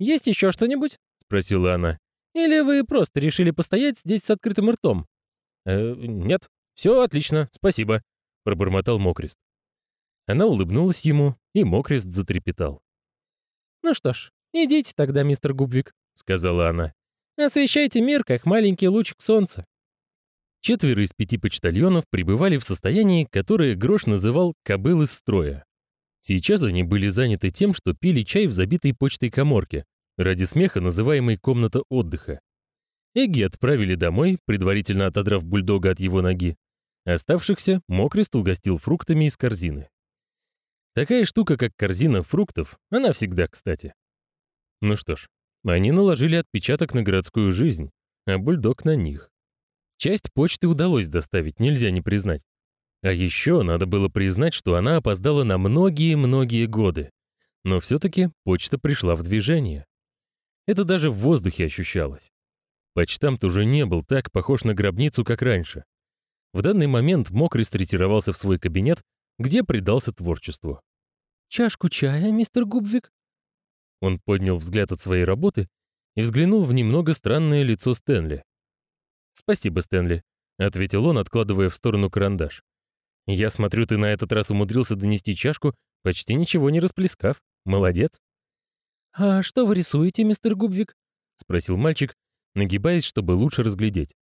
«Есть еще что-нибудь?» — спросила она. «Или вы просто решили постоять здесь с открытым ртом?» «Э, «Нет, все отлично, спасибо», — пробормотал Мокрест. Она улыбнулась ему, и Мокрест затрепетал. «Ну что ж, идите тогда, мистер Губвик», — сказала она. «Освещайте мир, как маленький лучик солнца». Четверо из пяти почтальонов пребывали в состоянии, которое Грош называл «кобыл из строя». Сейчас они были заняты тем, что пили чай в забитой почтой коморке, ради смеха называемой «комната отдыха». Эгги отправили домой, предварительно отодрав бульдога от его ноги. Оставшихся Мокрест угостил фруктами из корзины. Такая штука, как корзина фруктов, она всегда кстати. Ну что ж, они наложили отпечаток на городскую жизнь, а бульдог на них. Часть почты удалось доставить, нельзя не признать. А еще надо было признать, что она опоздала на многие-многие годы. Но все-таки почта пришла в движение. Это даже в воздухе ощущалось. Почтамт уже не был так похож на гробницу, как раньше. В данный момент Мокрист ретировался в свой кабинет, где предался творчеству. «Чашку чая, мистер Губвик?» Он поднял взгляд от своей работы и взглянул в немного странное лицо Стэнли. «Спасибо, Стэнли», — ответил он, откладывая в сторону карандаш. «Я смотрю, ты на этот раз умудрился донести чашку, почти ничего не расплескав. Молодец». «А что вы рисуете, мистер Губвик?» — спросил мальчик, нагибаясь, чтобы лучше разглядеть.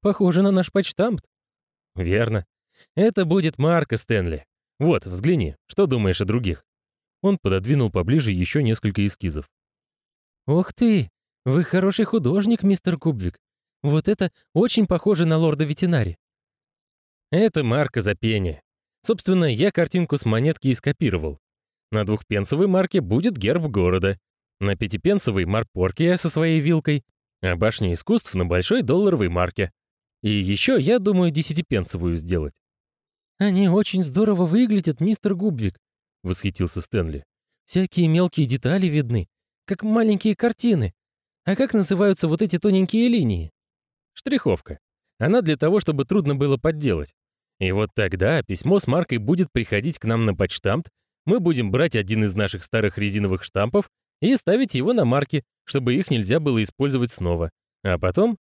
«Похоже на наш почтамт». «Верно. Это будет Марка Стэнли. Вот, взгляни, что думаешь о других?» Он пододвинул поближе еще несколько эскизов. «Ух ты! Вы хороший художник, мистер Кубвик. Вот это очень похоже на лорда ветеринари». «Это марка за пение. Собственно, я картинку с монетки и скопировал. На двухпенсовой марке будет герб города, на пятипенсовой — Марпоркия со своей вилкой, а башня искусств на большой долларовой марке. И еще я думаю десятипенсовую сделать. «Они очень здорово выглядят, мистер Губвик», — восхитился Стэнли. «Всякие мелкие детали видны, как маленькие картины. А как называются вот эти тоненькие линии?» «Штриховка. Она для того, чтобы трудно было подделать. И вот тогда письмо с маркой будет приходить к нам на почтамт, мы будем брать один из наших старых резиновых штампов и ставить его на марки, чтобы их нельзя было использовать снова. А потом...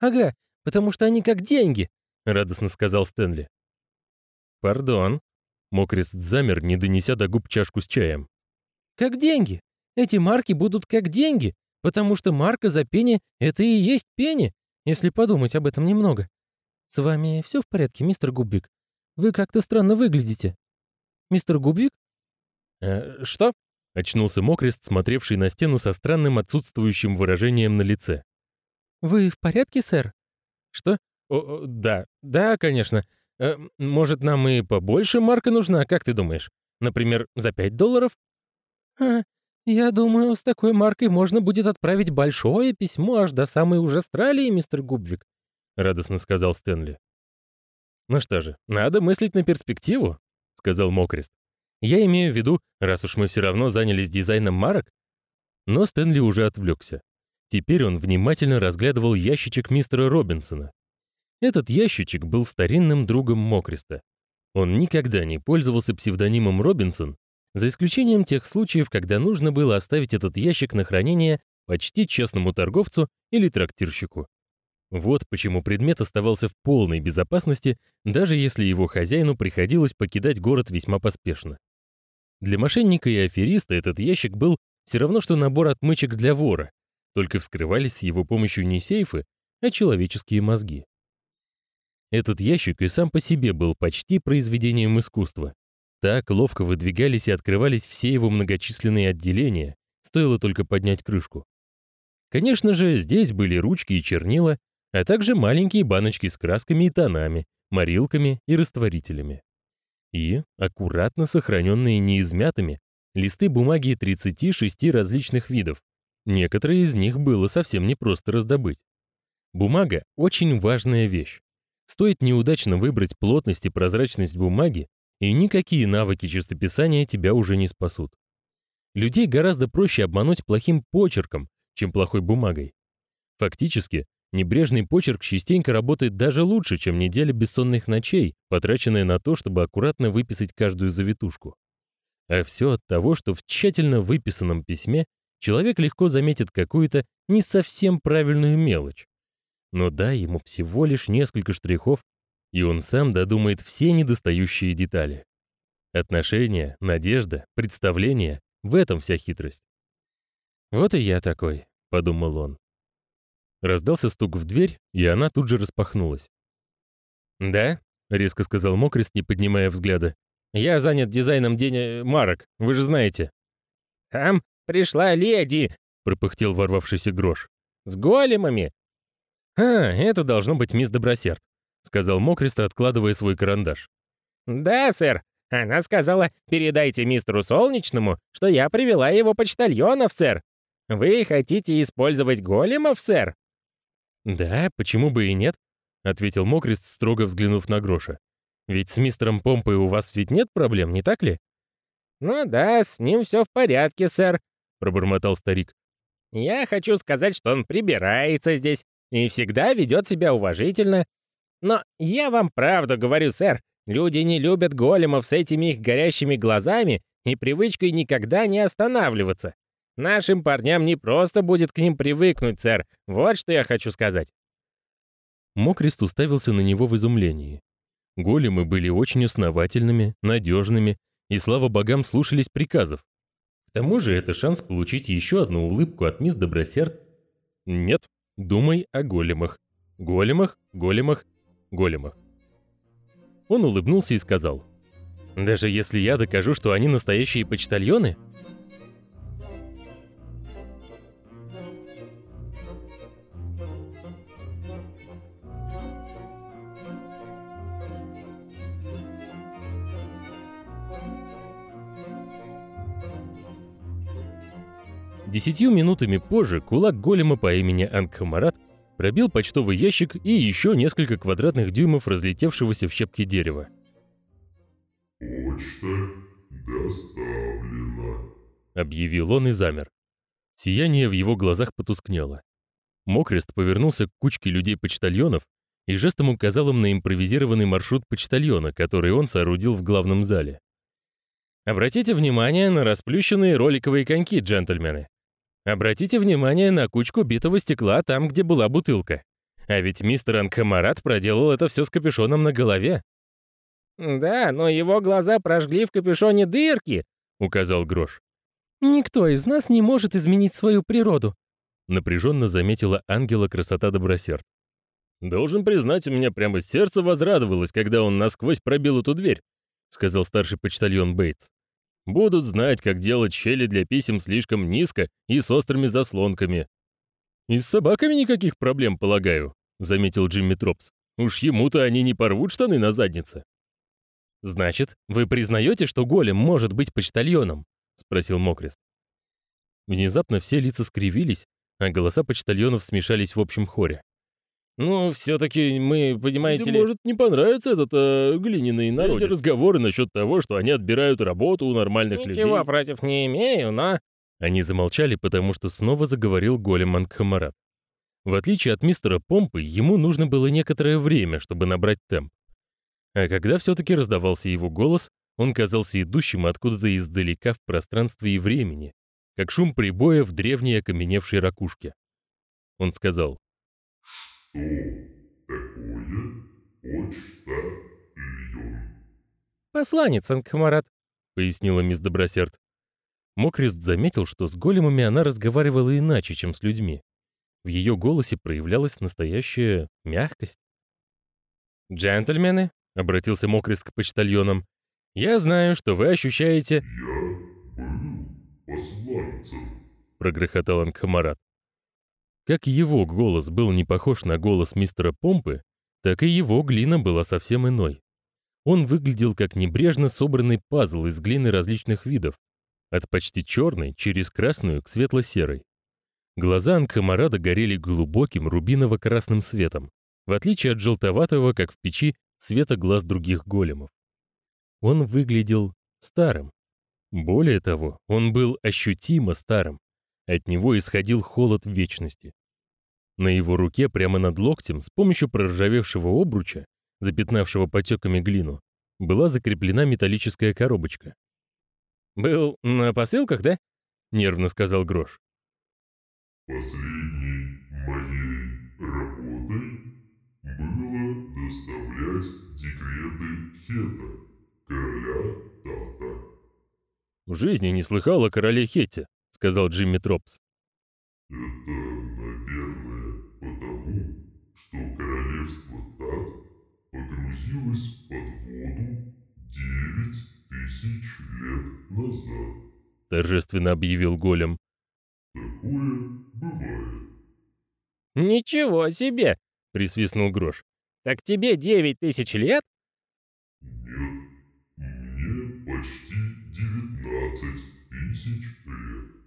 «Ага, потому что они как деньги», — радостно сказал Стэнли. «Пардон». Мокрест замер, не донеся до губ чашку с чаем. «Как деньги. Эти марки будут как деньги, потому что марка за пени — это и есть пени, если подумать об этом немного. С вами все в порядке, мистер Губвик? Вы как-то странно выглядите. Мистер Губвик?» «Э, «Что?» — очнулся Мокрест, смотревший на стену со странным отсутствующим выражением на лице. «Вы в порядке, сэр?» «Что? О, да, да, конечно. Э, может, нам и побольше марка нужна, как ты думаешь? Например, за 5 долларов? А, я думаю, с такой маркой можно будет отправить большое письмо аж до самой уже Австралии, мистер Губвик, радостно сказал Стэнли. Ну что же, надо мыслить на перспективу, сказал Мокрест. Я имею в виду, раз уж мы все равно занялись дизайном марок. Но Стэнли уже отвлекся. Теперь он внимательно разглядывал ящичек мистера Робинсона. Этот ящичек был старинным другом Мокриста. Он никогда не пользовался псевдонимом Робинсон, за исключением тех случаев, когда нужно было оставить этот ящик на хранение почти честному торговцу или трактирщику. Вот почему предмет оставался в полной безопасности, даже если его хозяину приходилось покидать город весьма поспешно. Для мошенника и афериста этот ящик был все равно, что набор отмычек для вора, только вскрывались с его помощью не сейфы, а человеческие мозги. Этот ящик и сам по себе был почти произведением искусства. Так ловко выдвигались и открывались все его многочисленные отделения, стоило только поднять крышку. Конечно же, здесь были ручки и чернила, а также маленькие баночки с красками и тонами, морилками и растворителями. И, аккуратно сохраненные неизмятыми, листы бумаги 36 различных видов. Некоторые из них было совсем непросто раздобыть. Бумага — очень важная вещь. Стоит неудачно выбрать плотность и прозрачность бумаги, и никакие навыки чистописания тебя уже не спасут. Людей гораздо проще обмануть плохим почерком, чем плохой бумагой. Фактически, небрежный почерк частенько работает даже лучше, чем неделя бессонных ночей, потраченная на то, чтобы аккуратно выписать каждую завитушку. А все от того, что в тщательно выписанном письме человек легко заметит какую-то не совсем правильную мелочь. Но дай ему всего лишь несколько штрихов, и он сам додумает все недостающие детали. Отношения, надежда, представление — в этом вся хитрость. «Вот и я такой», — подумал он. Раздался стук в дверь, и она тут же распахнулась. «Да?» — резко сказал Мокрест, не поднимая взгляда. «Я занят дизайном день э, марок, вы же знаете». «Там пришла леди!» — пропыхтел ворвавшийся грош. «С големами!» «А, это должно быть мисс Добросерд», — сказал Мокрест, откладывая свой карандаш. «Да, сэр. Она сказала, передайте мистеру Солнечному, что я привела его почтальонов, сэр. Вы хотите использовать големов, сэр?» «Да, почему бы и нет?» — ответил Мокрест, строго взглянув на Гроша. «Ведь с мистером Помпой у вас ведь нет проблем, не так ли?» «Ну да, с ним все в порядке, сэр», — пробормотал старик. «Я хочу сказать, что он прибирается здесь и всегда ведет себя уважительно. Но я вам правду говорю, сэр, люди не любят големов с этими их горящими глазами и привычкой никогда не останавливаться. Нашим парням не просто будет к ним привыкнуть, сэр. Вот что я хочу сказать. Мокрест уставился на него в изумлении. Големы были очень основательными, надежными и, слава богам, слушались приказов. К тому же это шанс получить еще одну улыбку от мисс Добросерд. Нет, думай о големах. Големах, големах, големах. Он улыбнулся и сказал. «Даже если я докажу, что они настоящие почтальоны, Десятью минутами позже кулак голема по имени Ангхамарат пробил почтовый ящик и еще несколько квадратных дюймов разлетевшегося в щепки дерева. «Почта доставлена», — объявил он и замер. Сияние в его глазах потускнело. Мокрест повернулся к кучке людей-почтальонов и жестом указал им на импровизированный маршрут почтальона, который он соорудил в главном зале. «Обратите внимание на расплющенные роликовые коньки, джентльмены. Обратите внимание на кучку битого стекла там, где была бутылка. А ведь мистер Анкамарат проделал это все с капюшоном на голове. «Да, но его глаза прожгли в капюшоне дырки», — указал Грош. «Никто из нас не может изменить свою природу», — напряженно заметила ангела красота Добросерд. «Должен признать, у меня прямо сердце возрадовалось, когда он насквозь пробил эту дверь», — сказал старший почтальон Бейтс. Будут знать, как делать щели для писем слишком низко и с острыми заслонками. «И с собаками никаких проблем, полагаю», — заметил Джимми Тропс. «Уж ему-то они не порвут штаны на заднице». «Значит, вы признаете, что голем может быть почтальоном?» — спросил Мокрест. Внезапно все лица скривились, а голоса почтальонов смешались в общем хоре. Ну, все-таки мы, понимаете ли... Может, не понравится этот э, глиняный народ. Эти разговоры насчет того, что они отбирают работу у нормальных Ничего людей. Ничего против не имею, но... Они замолчали, потому что снова заговорил голем Ангхамарат. В отличие от мистера Помпы, ему нужно было некоторое время, чтобы набрать темп. А когда все-таки раздавался его голос, он казался идущим откуда-то издалека в пространстве и времени, как шум прибоя в древней окаменевшей ракушке. Он сказал, что такое почтальон? «Посланец, Ангхамарат», — пояснила мисс Добросерд. Мокрест заметил, что с големами она разговаривала иначе, чем с людьми. В ее голосе проявлялась настоящая мягкость. «Джентльмены», — обратился Мокрест к почтальонам, — «я знаю, что вы ощущаете...» «Я был посланцем», — прогрохотал Ангхамарат. Как его голос был не похож на голос мистера Помпы, так и его глина была совсем иной. Он выглядел как небрежно собранный пазл из глины различных видов, от почти черной через красную к светло-серой. Глаза Анкамарада горели глубоким рубиново-красным светом, в отличие от желтоватого, как в печи, света глаз других големов. Он выглядел старым. Более того, он был ощутимо старым. От него исходил холод вечности. На его руке прямо над локтем с помощью проржавевшего обруча, запятнавшего потеками глину, была закреплена металлическая коробочка. «Был на посылках, да?» — нервно сказал Грош. Последней моей работой было доставлять декреты Хета, короля Тата. «В жизни не слыхал о короле Хете», — сказал Джимми Тропс. Это, наверное, потому, что королевство Тат погрузилось под воду девять тысяч лет назад. Торжественно объявил голем. Такое бывает. «Ничего себе!» — присвистнул Грош. «Так тебе девять тысяч лет?» Нет, мне почти девятнадцать тысяч лет.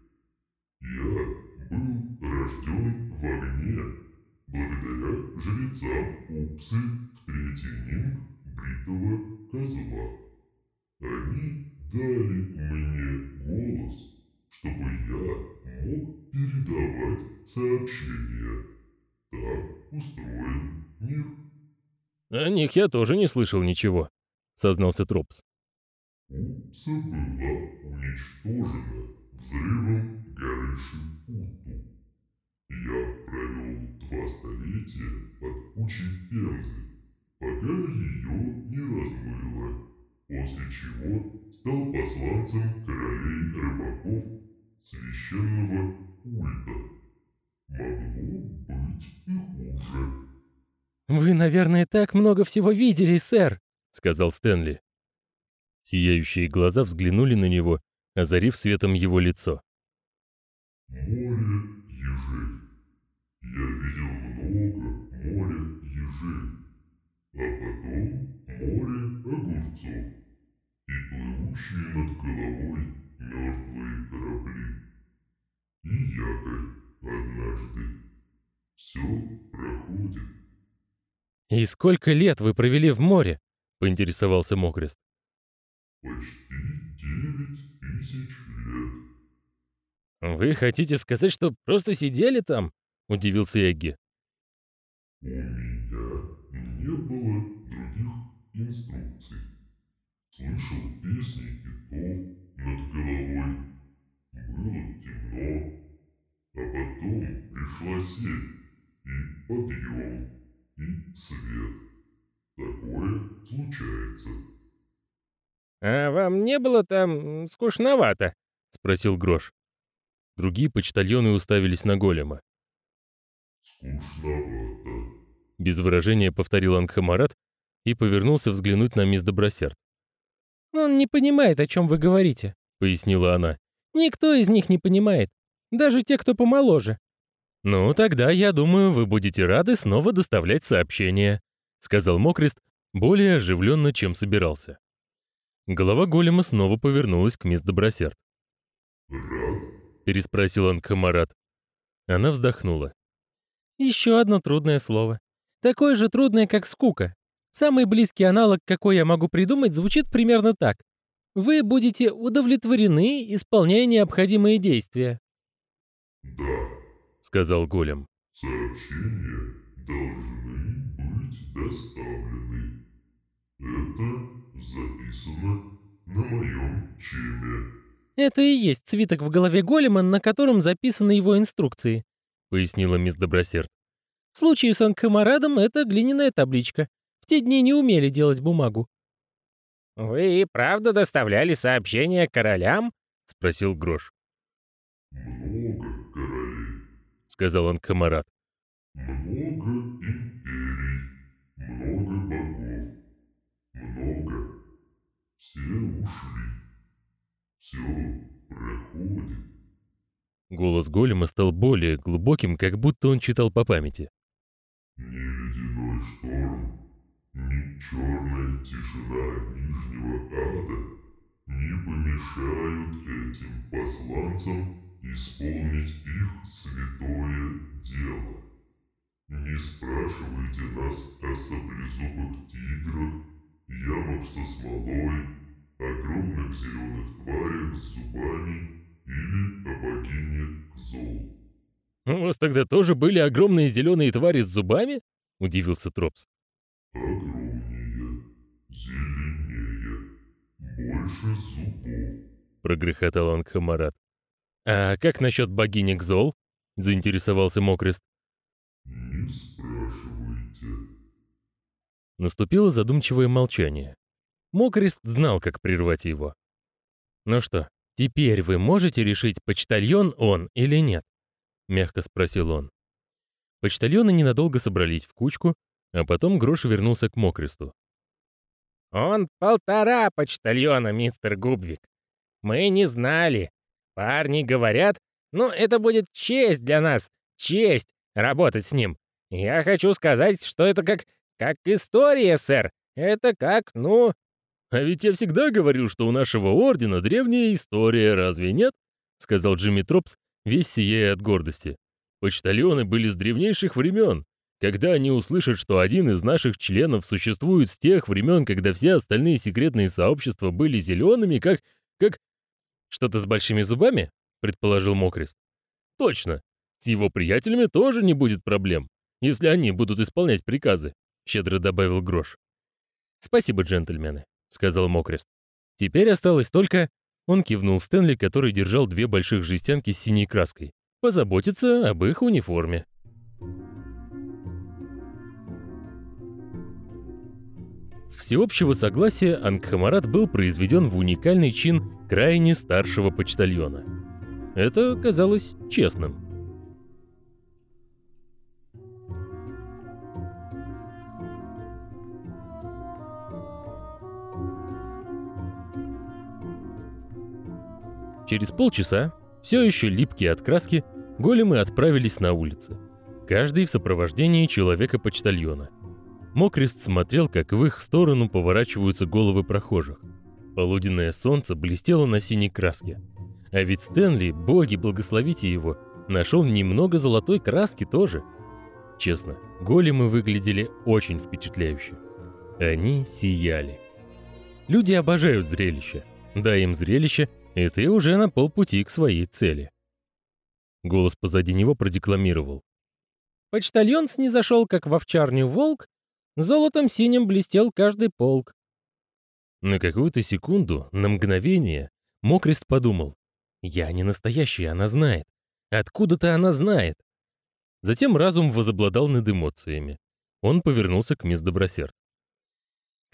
Я был рожден в огне благодаря жрецам Упсы в третий нинг бритого козла. Они дали мне голос, чтобы я мог передавать сообщения. Так устроен мир. О них я тоже не слышал ничего, сознался Тропс. Упса была уничтожена взрывом горы Шипуту. Я провел два столетия под кучей пемзы, пока ее не размыло, после чего стал посланцем королей рыбаков священного культа. Могло быть и хуже. «Вы, наверное, так много всего видели, сэр», — сказал Стэнли. Сияющие глаза взглянули на него, озарив светом его лицо. Море ежей. Я видел много моря ежей, а потом море огурцов и плывущие над головой мертвые корабли. И якорь однажды. Все проходит. «И сколько лет вы провели в море?» — поинтересовался Мокрест. Почти девять тысяч лет. «Вы хотите сказать, что просто сидели там?» — удивился Эгги. У меня не было других инструкций. Слышал песни китов над головой. Было темно. А потом пришла сеть и подъем, и свет. Такое случается. «А вам не было там скучновато?» — спросил Грош. Другие почтальоны уставились на голема. Скучновато. Без выражения повторил Ангхамарат и повернулся взглянуть на мисс Добросерд. «Он не понимает, о чем вы говорите», — пояснила она. «Никто из них не понимает. Даже те, кто помоложе». «Ну, тогда, я думаю, вы будете рады снова доставлять сообщения», — сказал Мокрест, более оживленно, чем собирался. Голова голема снова повернулась к мисс Добросерд. Рад? переспросил Ангхамарат. Она вздохнула. Еще одно трудное слово. Такое же трудное, как скука. Самый близкий аналог, какой я могу придумать, звучит примерно так. Вы будете удовлетворены, исполняя необходимые действия. Да, сказал голем. сообщения должны быть доставлены. Это записано на моем чеме. Это и есть свиток в голове голема, на котором записаны его инструкции. пояснила мисс Добросерд. В случае с Анкамарадом это глиняная табличка. В те дни не умели делать бумагу. «Вы и правда доставляли сообщения королям?» — спросил Грош. Много королей, Сказал Ангхамарат. много империй, много богов, много. Все ушли. Все проходит. Голос голема стал более глубоким, как будто он читал по памяти. Ни ледяной шторм, ни черная тишина Нижнего Ада не помешают этим посланцам исполнить их святое дело. Не спрашивайте нас о саблезубых тиграх, ямах со смолой, огромных зеленых тварях с зубами или о богине Кзол. «У вас тогда тоже были огромные зеленые твари с зубами?» — удивился Тропс. Огромнее, зеленее, больше зубов. — прогрохотал Ангхамарат. «А как насчет богини Гзол?» — заинтересовался Мокрест. Не спрашивайте. Наступило задумчивое молчание. Мокрест знал, как прервать его. «Ну что, теперь вы можете решить, почтальон он или нет?» — мягко спросил он. Почтальоны ненадолго собрались в кучку, а потом Грош вернулся к Мокресту. «Он полтора почтальона, мистер Губвик. Мы не знали. Парни говорят, ну, это будет честь для нас, честь работать с ним. Я хочу сказать, что это как... как история, сэр. Это как, ну...» «А ведь я всегда говорю, что у нашего ордена древняя история, разве нет?» — сказал Джимми Тропс, весь сияя от гордости. «Почтальоны были с древнейших времен. Когда они услышат, что один из наших членов существует с тех времен, когда все остальные секретные сообщества были зелеными, как... как... Что-то с большими зубами?» — предположил Мокрест. «Точно. С его приятелями тоже не будет проблем, если они будут исполнять приказы», — щедро добавил Грош. «Спасибо, джентльмены», — сказал Мокрест. «Теперь осталось только...» Он кивнул Стэнли, который держал две больших жестянки с синей краской. «Позаботиться об их униформе». С всеобщего согласия Ангхамарат был произведен в уникальный чин крайне старшего почтальона. Это казалось честным. Через полчаса, все еще липкие от краски, големы отправились на улицы. Каждый в сопровождении человека-почтальона. Мокрест смотрел, как в их сторону поворачиваются головы прохожих. Полуденное солнце блестело на синей краске. А ведь Стэнли, боги благословите его, нашел немного золотой краски тоже. Честно, големы выглядели очень впечатляюще. Они сияли. Люди обожают зрелище. Дай им зрелище, и ты уже на полпути к своей цели. Голос позади него продекламировал. Почтальон снизошел, как в овчарню волк, золотом синим блестел каждый полк. На какую-то секунду, на мгновение, Мокрест подумал. «Я не настоящий, она знает. Откуда-то она знает». Затем разум возобладал над эмоциями. Он повернулся к мисс Добросерд.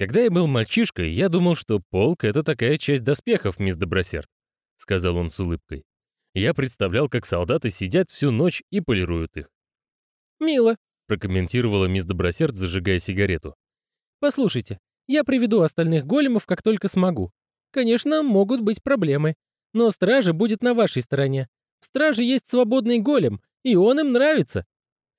«Когда я был мальчишкой, я думал, что полк — это такая часть доспехов, мисс Добросерд», — сказал он с улыбкой. «Я представлял, как солдаты сидят всю ночь и полируют их». «Мило», — прокомментировала мисс Добросерд, зажигая сигарету. «Послушайте, я приведу остальных големов, как только смогу. Конечно, могут быть проблемы, но стража будет на вашей стороне. В страже есть свободный голем, и он им нравится.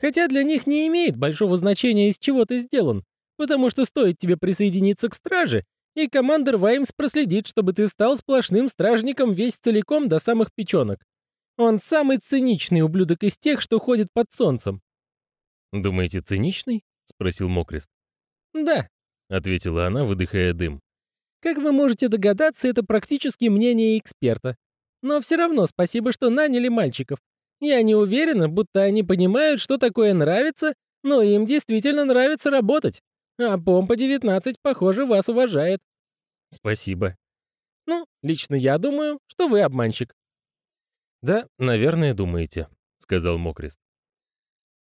Хотя для них не имеет большого значения, из чего ты сделан потому что стоит тебе присоединиться к страже, и командир Ваймс проследит, чтобы ты стал сплошным стражником весь целиком до самых печенок. Он самый циничный ублюдок из тех, что ходит под солнцем». «Думаете, циничный?» — спросил Мокрест. «Да», — ответила она, выдыхая дым. «Как вы можете догадаться, это практически мнение эксперта. Но все равно спасибо, что наняли мальчиков. Я не уверена, будто они понимают, что такое нравится, но им действительно нравится работать. А Помпа-19, похоже, вас уважает. Спасибо. Ну, лично я думаю, что вы обманщик. Да, наверное, думаете, сказал Мокрест.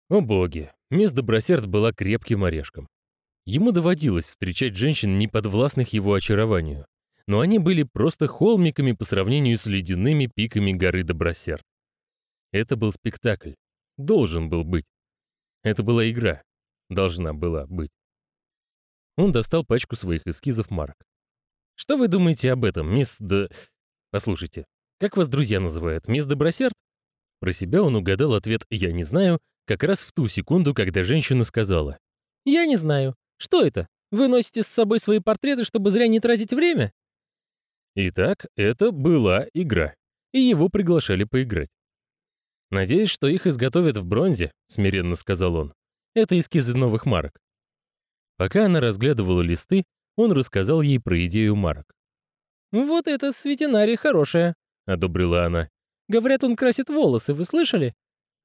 О боги, мисс Добросерд была крепким орешком. Ему доводилось встречать женщин, не подвластных его очарованию, но они были просто холмиками по сравнению с ледяными пиками горы Добросерд. Это был спектакль. Должен был быть. Это была игра. Должна была быть. Он достал пачку своих эскизов марок. «Что вы думаете об этом, мисс Д... Послушайте, как вас друзья называют, мисс Добросерд?» Про себя он угадал ответ «я не знаю» как раз в ту секунду, когда женщина сказала. «Я не знаю. Что это? Вы носите с собой свои портреты, чтобы зря не тратить время?» Итак, это была игра, и его приглашали поиграть. «Надеюсь, что их изготовят в бронзе», — смиренно сказал он. «Это эскизы новых марок. Пока она разглядывала листы, он рассказал ей про идею марок. «Вот это светинарий хорошая», — одобрила она. «Говорят, он красит волосы, вы слышали?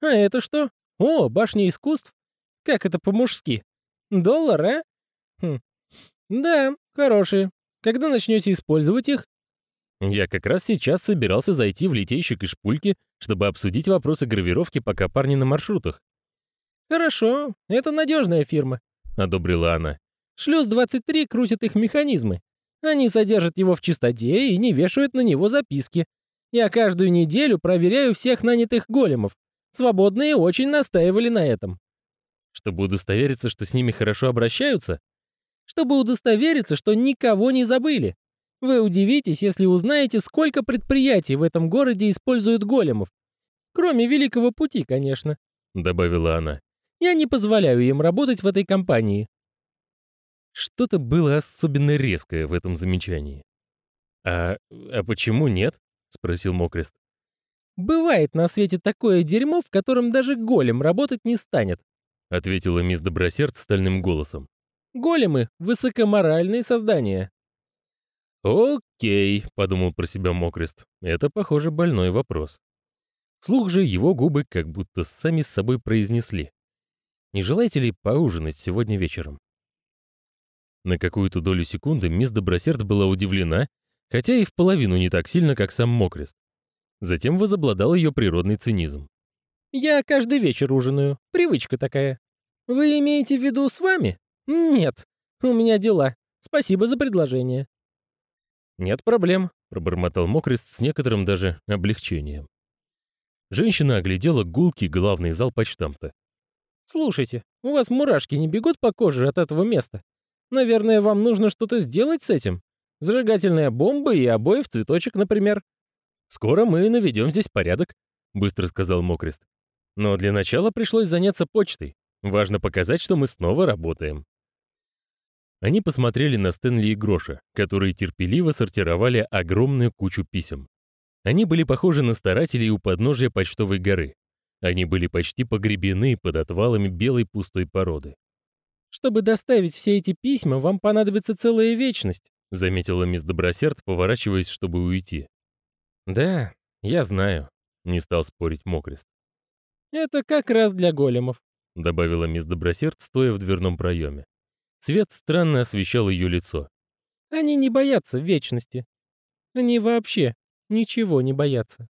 А это что? О, башня искусств. Как это по-мужски? Доллар, а? Хм. Да, хорошие. Когда начнете использовать их?» Я как раз сейчас собирался зайти в литейщик и шпульки, чтобы обсудить вопросы гравировки, пока парни на маршрутах. «Хорошо, это надежная фирма», — одобрила она. «Шлюз-23 крутит их механизмы. Они содержат его в чистоте и не вешают на него записки. Я каждую неделю проверяю всех нанятых големов. Свободные очень настаивали на этом». «Чтобы удостовериться, что с ними хорошо обращаются?» «Чтобы удостовериться, что никого не забыли. Вы удивитесь, если узнаете, сколько предприятий в этом городе используют големов. Кроме Великого Пути, конечно», — добавила она. «Я не позволяю им работать в этой компании». Что-то было особенно резкое в этом замечании. «А, а почему нет?» — спросил Мокрест. «Бывает на свете такое дерьмо, в котором даже голем работать не станет», — ответила мисс Добросерд стальным голосом. «Големы — высокоморальные создания. «Окей», — подумал про себя Мокрест, — «это, похоже, больной вопрос». Вслух же его губы как будто сами с собой произнесли. «Не желаете ли поужинать сегодня вечером?» На какую-то долю секунды мисс Добросерд была удивлена, хотя и в половину не так сильно, как сам Мокрест. Затем возобладал ее природный цинизм. «Я каждый вечер ужинаю. Привычка такая. Вы имеете в виду с вами? Нет. У меня дела. Спасибо за предложение». «Нет проблем», — пробормотал Мокрест с некоторым даже облегчением. Женщина оглядела гулкий главный зал почтамта. «Слушайте, у вас мурашки не бегут по коже от этого места? Наверное, вам нужно что-то сделать с этим. Зажигательная бомба и обои в цветочек, например». «Скоро мы наведем здесь порядок», — быстро сказал Мокрест. «Но для начала пришлось заняться почтой. Важно показать, что мы снова работаем». Они посмотрели на Стэнли и Гроша, которые терпеливо сортировали огромную кучу писем. Они были похожи на старателей у подножия почтовой горы. Они были почти погребены под отвалами белой пустой породы. «Чтобы доставить все эти письма, вам понадобится целая вечность», заметила мисс Добросерд, поворачиваясь, чтобы уйти. «Да, я знаю», — не стал спорить Мокрест. «Это как раз для големов», — добавила мисс Добросерд, стоя в дверном проеме. Свет странно освещал ее лицо. «Они не боятся вечности. Они вообще ничего не боятся».